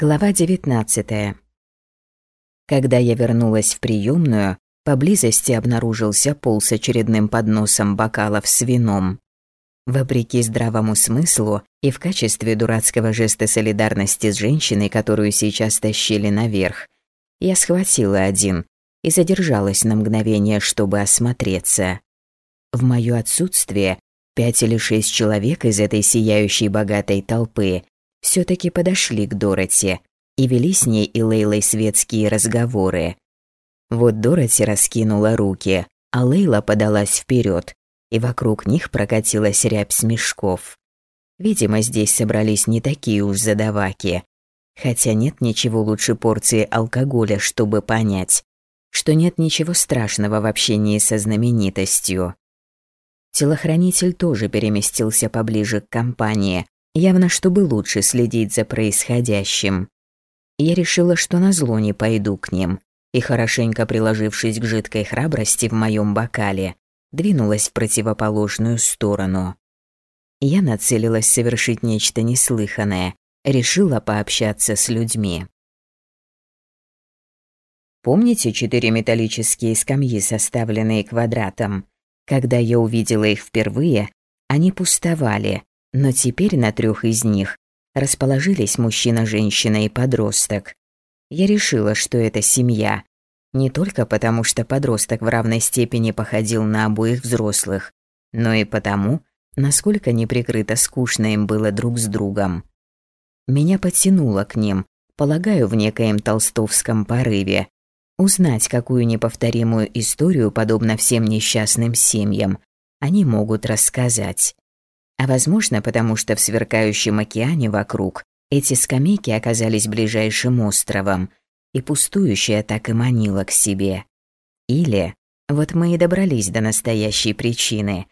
Глава 19. Когда я вернулась в приемную, поблизости обнаружился пол с очередным подносом бокалов с вином. Вопреки здравому смыслу и в качестве дурацкого жеста солидарности с женщиной, которую сейчас тащили наверх, я схватила один и задержалась на мгновение, чтобы осмотреться. В моё отсутствие пять или шесть человек из этой сияющей богатой толпы все таки подошли к Дороти и вели с ней и Лейлой светские разговоры. Вот Дороти раскинула руки, а Лейла подалась вперед, и вокруг них прокатилась рябь смешков. Видимо, здесь собрались не такие уж задаваки. Хотя нет ничего лучше порции алкоголя, чтобы понять, что нет ничего страшного в общении со знаменитостью. Телохранитель тоже переместился поближе к компании, явно чтобы лучше следить за происходящим. Я решила, что на зло не пойду к ним, и, хорошенько приложившись к жидкой храбрости в моем бокале, двинулась в противоположную сторону. Я нацелилась совершить нечто неслыханное, решила пообщаться с людьми. Помните четыре металлические скамьи, составленные квадратом? Когда я увидела их впервые, они пустовали, но теперь на трех из них расположились мужчина, женщина и подросток. Я решила, что это семья. Не только потому, что подросток в равной степени походил на обоих взрослых, но и потому, насколько неприкрыто скучно им было друг с другом. Меня подтянуло к ним, полагаю, в некоем толстовском порыве. Узнать, какую неповторимую историю, подобно всем несчастным семьям, они могут рассказать. А возможно, потому что в сверкающем океане вокруг эти скамейки оказались ближайшим островом, и пустующая так и манила к себе. Или, вот мы и добрались до настоящей причины.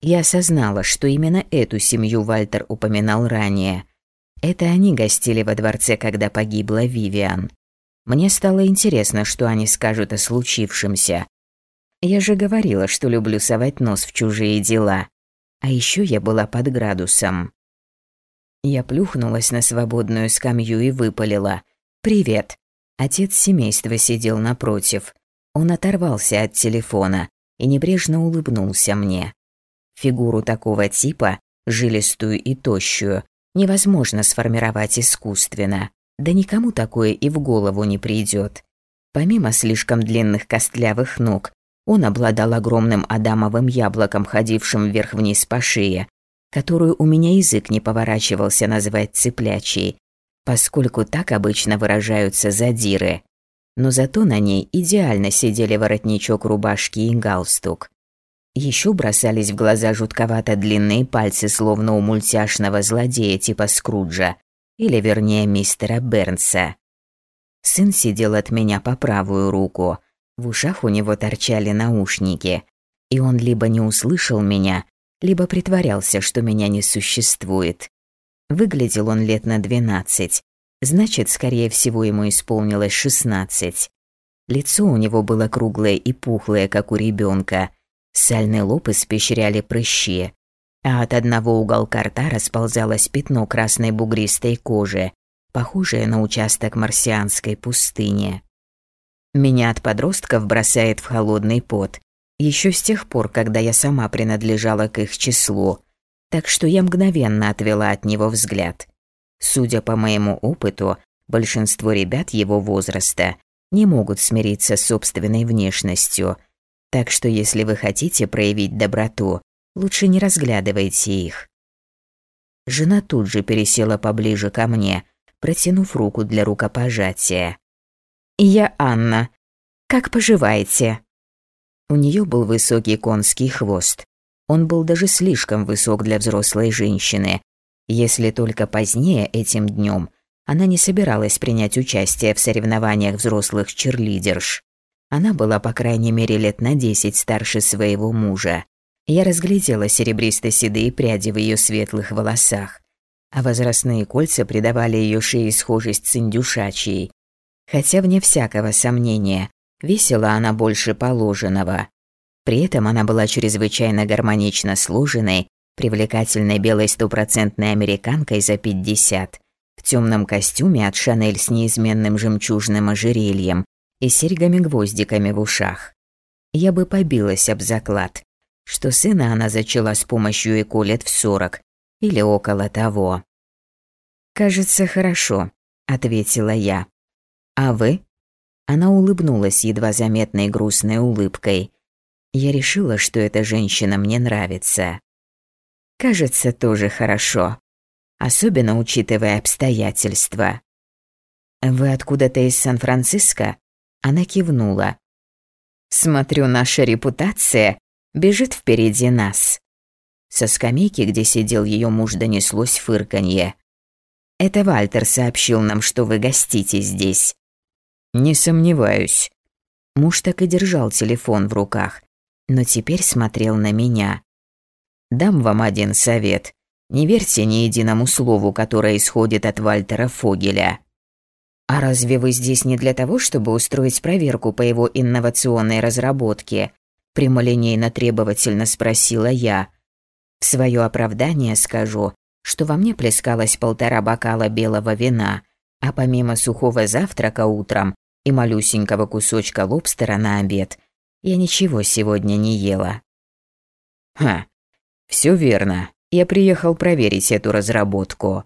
Я осознала, что именно эту семью Вальтер упоминал ранее. Это они гостили во дворце, когда погибла Вивиан. Мне стало интересно, что они скажут о случившемся. Я же говорила, что люблю совать нос в чужие дела. А еще я была под градусом. Я плюхнулась на свободную скамью и выпалила. «Привет». Отец семейства сидел напротив. Он оторвался от телефона и небрежно улыбнулся мне. Фигуру такого типа, жилистую и тощую, невозможно сформировать искусственно. Да никому такое и в голову не придет. Помимо слишком длинных костлявых ног, он обладал огромным адамовым яблоком, ходившим вверх-вниз по шее, которую у меня язык не поворачивался назвать цыплячей, поскольку так обычно выражаются задиры. Но зато на ней идеально сидели воротничок рубашки и галстук. Еще бросались в глаза жутковато длинные пальцы, словно у мультяшного злодея типа Скруджа, или вернее мистера Бернса. Сын сидел от меня по правую руку – в ушах у него торчали наушники, и он либо не услышал меня, либо притворялся, что меня не существует. Выглядел он лет на двенадцать, значит, скорее всего, ему исполнилось шестнадцать. Лицо у него было круглое и пухлое, как у ребенка. Сальный лоб испещряли прыщи, а от одного уголка рта расползалось пятно красной бугристой кожи, похожее на участок марсианской пустыни. Меня от подростков бросает в холодный пот. Еще с тех пор, когда я сама принадлежала к их числу. Так что я мгновенно отвела от него взгляд. Судя по моему опыту, большинство ребят его возраста не могут смириться с собственной внешностью. Так что если вы хотите проявить доброту, лучше не разглядывайте их. Жена тут же пересела поближе ко мне, протянув руку для рукопожатия. «Я Анна. Как поживаете?» У нее был высокий конский хвост. Он был даже слишком высок для взрослой женщины, если только позднее этим днем она не собиралась принять участие в соревнованиях взрослых черлидерш. Она была по крайней мере лет на десять старше своего мужа. Я разглядела серебристо-седые пряди в ее светлых волосах, а возрастные кольца придавали ее шее схожесть с индюшачьей, Хотя, вне всякого сомнения, весила она больше положенного. При этом она была чрезвычайно гармонично сложенной, привлекательной белой стопроцентной американкой за 50, в темном костюме от Шанель с неизменным жемчужным ожерельем и серьгами-гвоздиками в ушах. Я бы побилась об заклад, что сына она зачала с помощью ЭКО лет в сорок или около того. «Кажется, хорошо», — ответила я. «А вы?» Она улыбнулась едва заметной грустной улыбкой. Я решила, что эта женщина мне нравится. «Кажется, тоже хорошо», особенно учитывая обстоятельства. «Вы откуда-то из Сан-Франциско?» Она кивнула. «Смотрю, наша репутация бежит впереди нас». Со скамейки, где сидел ее муж, донеслось фырканье. «Это Вальтер сообщил нам, что вы гостите здесь». «Не сомневаюсь». Муж так и держал телефон в руках, но теперь смотрел на меня. «Дам вам один совет. Не верьте ни единому слову, которое исходит от Вальтера Фогеля. А разве вы здесь не для того, чтобы устроить проверку по его инновационной разработке? Прямолинейно требовательно спросила я. В свое оправдание скажу, что во мне плескалось полтора бокала белого вина, а помимо сухого завтрака утром и малюсенького кусочка лобстера на обед, я ничего сегодня не ела. Ха, все верно. Я приехал проверить эту разработку».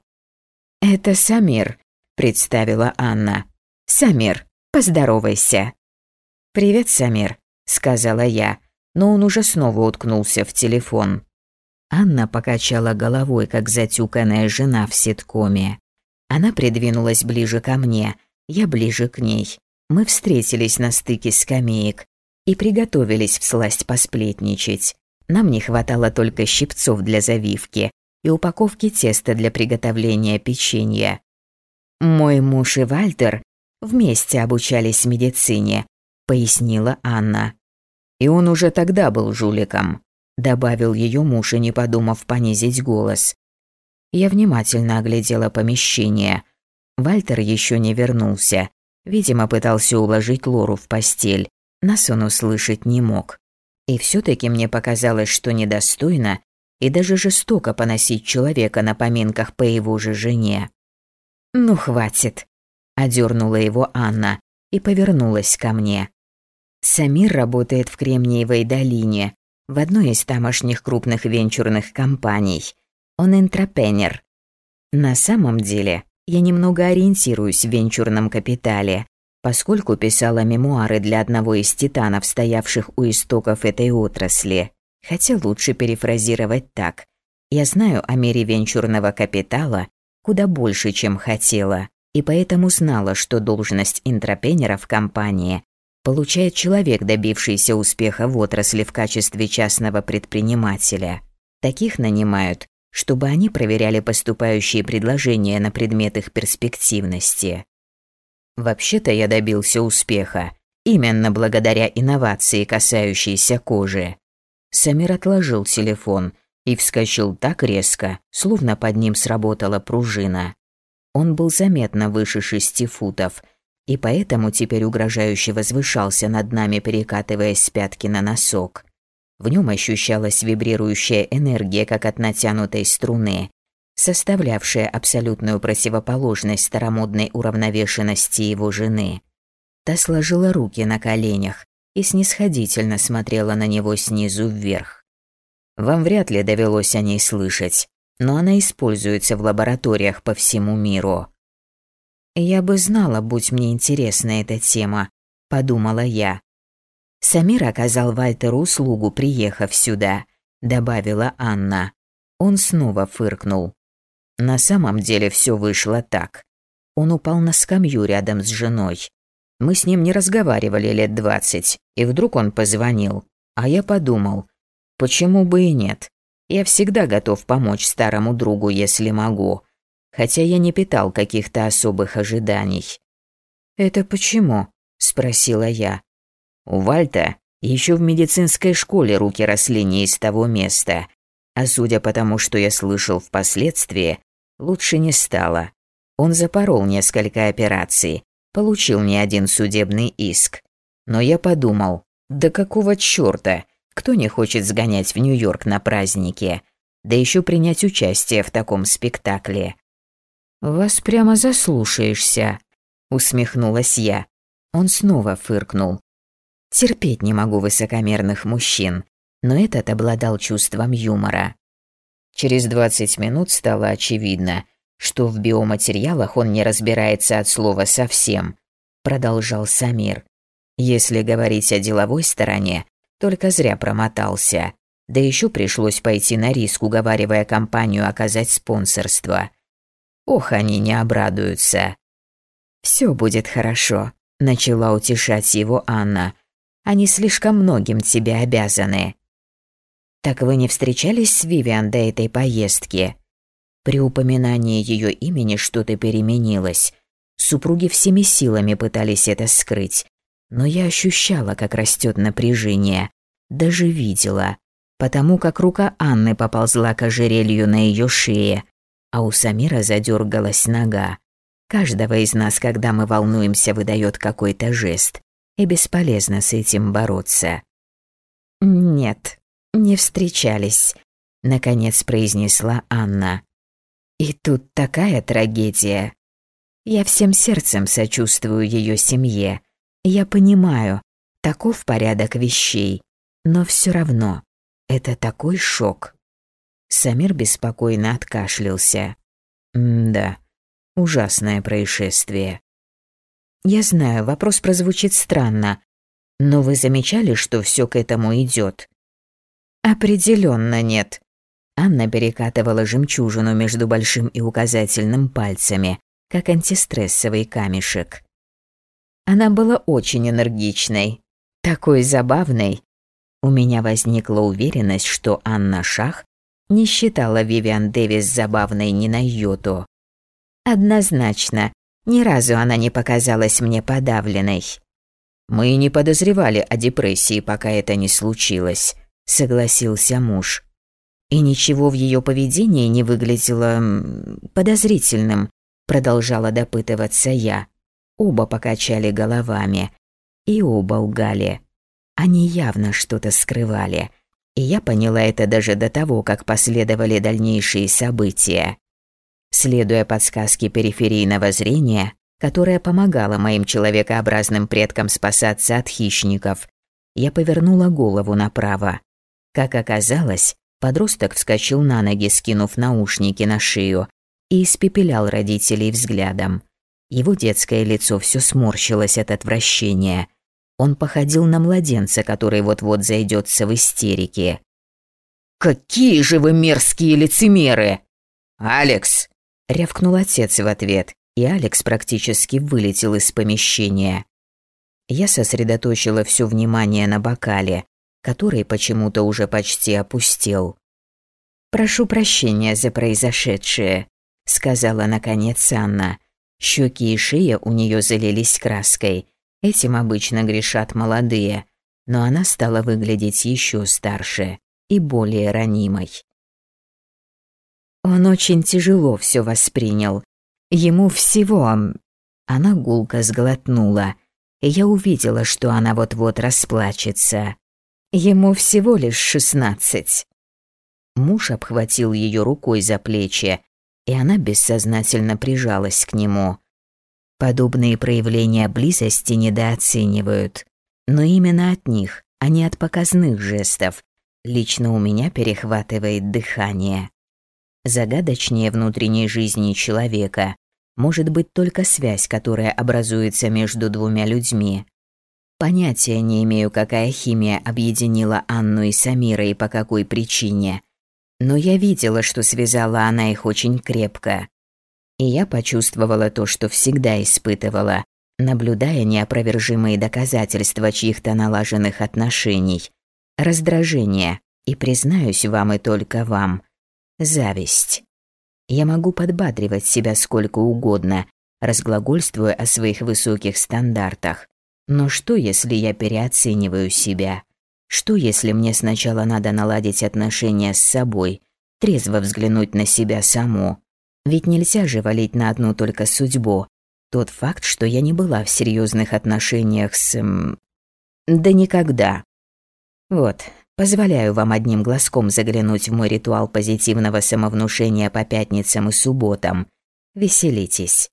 «Это Самир», — представила Анна. «Самир, поздоровайся». «Привет, Самир», — сказала я, но он уже снова уткнулся в телефон. Анна покачала головой, как затюканная жена в ситкоме. Она придвинулась ближе ко мне, я ближе к ней. Мы встретились на стыке скамеек и приготовились всласть посплетничать. Нам не хватало только щипцов для завивки и упаковки теста для приготовления печенья. Мой муж и Вальтер вместе обучались медицине, пояснила Анна. И он уже тогда был жуликом, добавил ее муж и не подумав понизить голос. Я внимательно оглядела помещение. Вальтер еще не вернулся. Видимо, пытался уложить Лору в постель. Нас он услышать не мог. И все-таки мне показалось, что недостойно и даже жестоко поносить человека на поминках по его же жене. «Ну, хватит», – одернула его Анна и повернулась ко мне. Самир работает в Кремниевой долине, в одной из тамошних крупных венчурных компаний. Он интрапенер. На самом деле, я немного ориентируюсь в венчурном капитале, поскольку писала мемуары для одного из титанов, стоявших у истоков этой отрасли. Хотя лучше перефразировать так. Я знаю о мире венчурного капитала куда больше, чем хотела, и поэтому знала, что должность интрапенера в компании получает человек, добившийся успеха в отрасли в качестве частного предпринимателя. Таких нанимают, чтобы они проверяли поступающие предложения на предмет их перспективности. Вообще-то я добился успеха, именно благодаря инновации, касающейся кожи. Самир отложил телефон и вскочил так резко, словно под ним сработала пружина. Он был заметно выше шести футов, и поэтому теперь угрожающе возвышался над нами, перекатываясь с пятки на носок. В нем ощущалась вибрирующая энергия, как от натянутой струны, составлявшая абсолютную противоположность старомодной уравновешенности его жены. Та сложила руки на коленях и снисходительно смотрела на него снизу вверх. Вам вряд ли довелось о ней слышать, но она используется в лабораториях по всему миру. Я бы знала, будь мне интересна эта тема, подумала я. Самир оказал Вальтеру услугу, приехав сюда, добавила Анна. Он снова фыркнул. На самом деле все вышло так. Он упал на скамью рядом с женой. Мы с ним не разговаривали лет двадцать, и вдруг он позвонил. А я подумал, почему бы и нет. Я всегда готов помочь старому другу, если могу. Хотя я не питал каких-то особых ожиданий. «Это почему?» – спросила я. У Вальта еще в медицинской школе руки росли не из того места. А судя по тому, что я слышал впоследствии, лучше не стало. Он запорол несколько операций, получил не один судебный иск. Но я подумал, да какого чёрта, кто не хочет сгонять в Нью-Йорк на праздники, да еще принять участие в таком спектакле. «Вас прямо заслушаешься», — усмехнулась я. Он снова фыркнул. Терпеть не могу высокомерных мужчин, но этот обладал чувством юмора. Через 20 минут стало очевидно, что в биоматериалах он не разбирается от слова совсем, продолжал Самир. Если говорить о деловой стороне, только зря промотался. Да еще пришлось пойти на риск, уговаривая компанию оказать спонсорство. Ох, они не обрадуются. Все будет хорошо, начала утешать его Анна. Они слишком многим тебе обязаны. Так вы не встречались с Вивиан до этой поездки? При упоминании ее имени что-то переменилось. Супруги всеми силами пытались это скрыть, но я ощущала, как растет напряжение, даже видела, потому как рука Анны поползла к ожерелью на ее шее, а у Самира задергалась нога. Каждого из нас, когда мы волнуемся, выдает какой-то жест, и бесполезно с этим бороться. «Нет, не встречались», — наконец произнесла Анна. И тут такая трагедия. Я всем сердцем сочувствую ее семье. Я понимаю, таков порядок вещей. Но все равно, это такой шок. Самир беспокойно откашлялся. «Да, ужасное происшествие». «Я знаю, вопрос прозвучит странно, но вы замечали, что все к этому идет? Определенно нет. Анна перекатывала жемчужину между большим и указательным пальцами, как антистрессовый камешек. Она была очень энергичной, такой забавной. У меня возникла уверенность, что Анна Шах не считала Вивиан Дэвис забавной ни на йоту. Однозначно, ни разу она не показалась мне подавленной. Мы не подозревали о депрессии, пока это не случилось, согласился муж. И ничего в ее поведении не выглядело подозрительным, продолжала допытываться я. Оба покачали головами. И оба лгали. Они явно что-то скрывали. И я поняла это даже до того, как последовали дальнейшие события. Следуя подсказке периферийного зрения, которая помогала моим человекообразным предкам спасаться от хищников, я повернула голову направо. Как оказалось, Подросток вскочил на ноги, скинув наушники на шею, и испепелял родителей взглядом. Его детское лицо все сморщилось от отвращения. Он походил на младенца, который вот-вот зайдется в истерике. «Какие же вы мерзкие лицемеры!» «Алекс!» – рявкнул отец в ответ, и Алекс практически вылетел из помещения. Я сосредоточила все внимание на бокале, который почему-то уже почти опустел. «Прошу прощения за произошедшее», — сказала наконец Анна. Щеки и шея у нее залились краской. Этим обычно грешат молодые, но она стала выглядеть еще старше и более ранимой. Он очень тяжело все воспринял. Ему всего... Она гулко сглотнула, я увидела, что она вот-вот расплачется. Ему всего лишь шестнадцать. Муж обхватил ее рукой за плечи, и она бессознательно прижалась к нему. Подобные проявления близости недооценивают, но именно от них, а не от показных жестов, лично у меня перехватывает дыхание. Загадочнее внутренней жизни человека может быть только связь, которая образуется между двумя людьми. Понятия не имею, какая химия объединила Анну и Самира и по какой причине. Но я видела, что связала она их очень крепко. И я почувствовала то, что всегда испытывала, наблюдая неопровержимые доказательства чьих-то налаженных отношений. Раздражение, и признаюсь вам и только вам, зависть. Я могу подбадривать себя сколько угодно, разглагольствуя о своих высоких стандартах. Но что, если я переоцениваю себя? Что, если мне сначала надо наладить отношения с собой, трезво взглянуть на себя саму? Ведь нельзя же валить на одну только судьбу. Тот факт, что я не была в серьезных отношениях с... Да никогда. Вот, позволяю вам одним глазком заглянуть в мой ритуал позитивного самовнушения по пятницам и субботам. Веселитесь.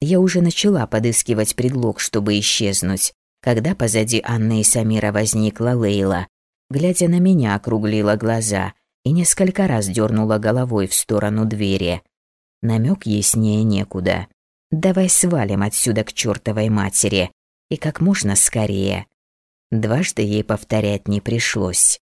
Я уже начала подыскивать предлог, чтобы исчезнуть, когда позади Анны и Самира возникла Лейла. Глядя на меня, округлила глаза и несколько раз дернула головой в сторону двери. Намек яснее некуда. «Давай свалим отсюда к чертовой матери. И как можно скорее». Дважды ей повторять не пришлось.